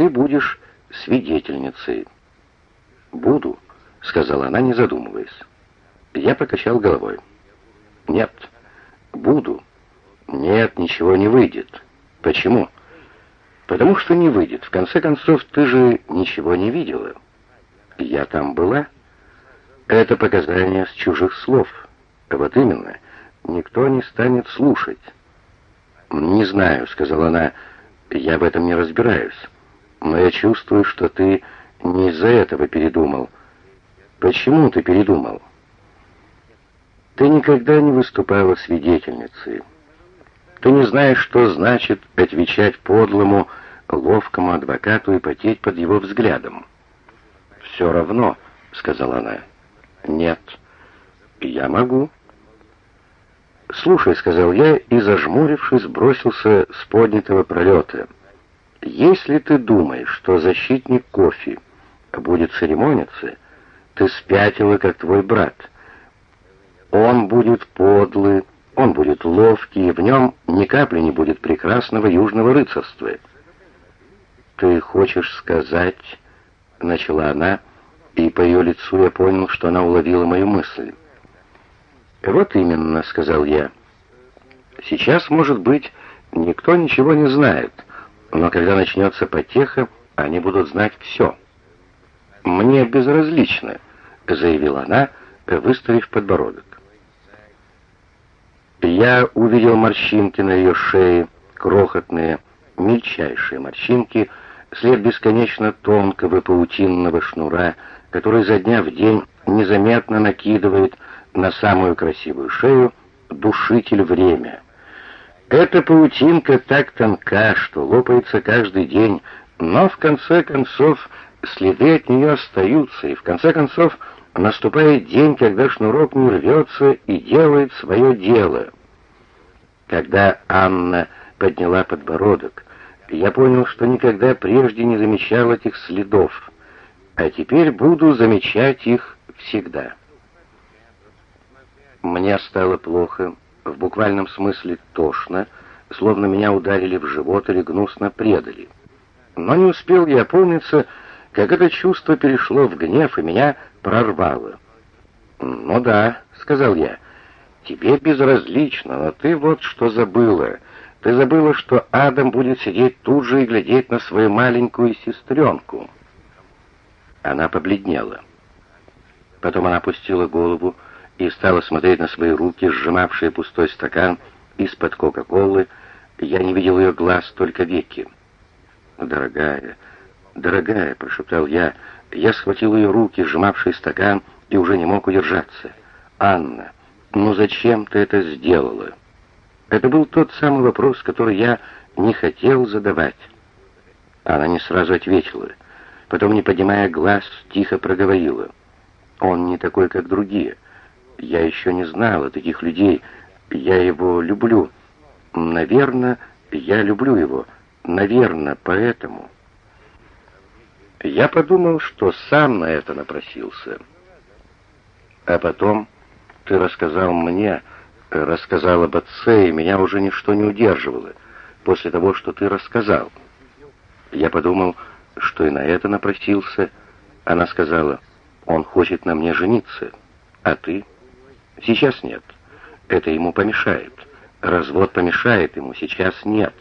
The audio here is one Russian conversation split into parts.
ты будешь свидетельницей. «Буду», — сказала она, не задумываясь. Я покачал головой. «Нет, буду. Нет, ничего не выйдет. Почему?» «Потому что не выйдет. В конце концов, ты же ничего не видела. Я там была. Это показания с чужих слов. Вот именно. Никто не станет слушать». «Не знаю», — сказала она, — «я в этом не разбираюсь. Но я чувствую, что ты не из-за этого передумал». «Почему ты передумал?» «Ты никогда не выступала свидетельницей. Ты не знаешь, что значит отвечать подлому, ловкому адвокату и потеть под его взглядом». «Все равно», — сказала она. «Нет, я могу». «Слушай», — сказал я, и, зажмурившись, бросился с поднятого пролета. «Если ты думаешь, что защитник кофе будет церемониться, ты спятила, как твой брат. Он будет подлый, он будет ловкий, и в нем ни капли не будет прекрасного южного рыцарства». «Ты хочешь сказать...» — начала она, и по ее лицу я понял, что она уловила мою мысль. «Вот именно», — сказал я. «Сейчас, может быть, никто ничего не знает, но когда начнется потеха, они будут знать все». «Мне безразлично», — заявила она, выставив подбородок. Я увидел морщинки на ее шее, крохотные, мельчайшие морщинки, след бесконечно тонкого паутинного шнура, который за дня в день незаметно накидывает на самую красивую шею душитель время. Эта паутинка так тонка, что лопается каждый день, но в конце концов следы от нее остаются, и в конце концов наступает день, когда шнурок не рвется и делает свое дело. Когда Анна подняла подбородок, я понял, что никогда прежде не замечал этих следов, а теперь буду замечать их всегда. Мне стало плохо, в буквальном смысле тошно, словно меня ударили в живот или гнусно предали. Но не успел я опомниться, как это чувство перешло в гнев и меня прорвало. «Ну да», — сказал я, — «тебе безразлично, но ты вот что забыла. Ты забыла, что Адам будет сидеть тут же и глядеть на свою маленькую сестренку». Она побледнела. Потом она опустила голову, и стала смотреть на свои руки, сжимавшие пустой стакан из-под Кока-Колы. Я не видел ее глаз, только веки. «Дорогая, дорогая», — прошептал я, — я схватил ее руки, сжимавшие стакан, и уже не мог удержаться. «Анна, ну зачем ты это сделала?» Это был тот самый вопрос, который я не хотел задавать. Она не сразу ответила. Потом, не поднимая глаз, тихо проговорила. «Он не такой, как другие». Я еще не знала таких людей. Я его люблю. Наверное, я люблю его. Наверное, поэтому. Я подумал, что сам на это напросился. А потом ты рассказал мне, рассказал об отце, и меня уже ничто не удерживало после того, что ты рассказал. Я подумал, что и на это напросился. Она сказала, он хочет на мне жениться, а ты... Сейчас нет. Это ему помешает. Развод помешает ему, сейчас нет.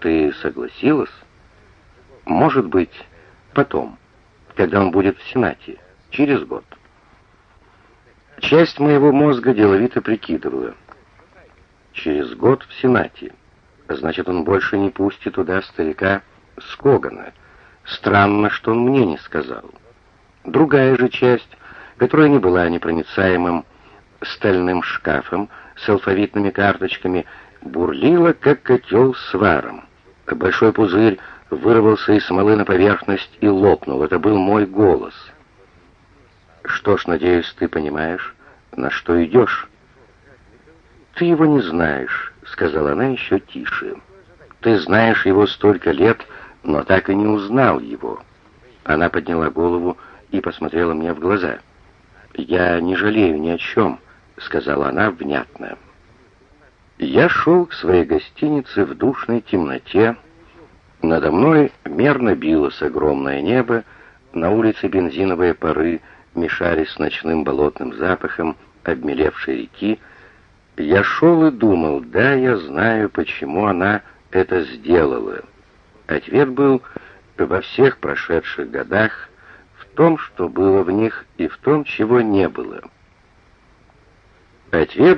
Ты согласилась? Может быть, потом, когда он будет в Сенате, через год. Часть моего мозга деловито прикидывала. Через год в Сенате. Значит, он больше не пустит туда старика Скогана. Странно, что он мне не сказал. Другая же часть, которая не была непроницаемым стальным шкафом с алфавитными карточками бурлила, как котел с варом. Большой пузырь вырвался из смолы на поверхность и лопнул. Это был мой голос. «Что ж, надеюсь, ты понимаешь, на что идешь?» «Ты его не знаешь», — сказала она еще тише. «Ты знаешь его столько лет, но так и не узнал его». Она подняла голову и посмотрела мне в глаза. «Я не жалею ни о чем». — сказала она внятно. Я шел к своей гостинице в душной темноте, Надо мной мерно билось огромное небо, на улице бензиновые пары мешались с ночным болотным запахом обмелевшей реки. Я шел и думал, да, я знаю, почему она это сделала. Ответ был во всех прошедших годах, в том, что было в них, и в том, чего не было. Ответ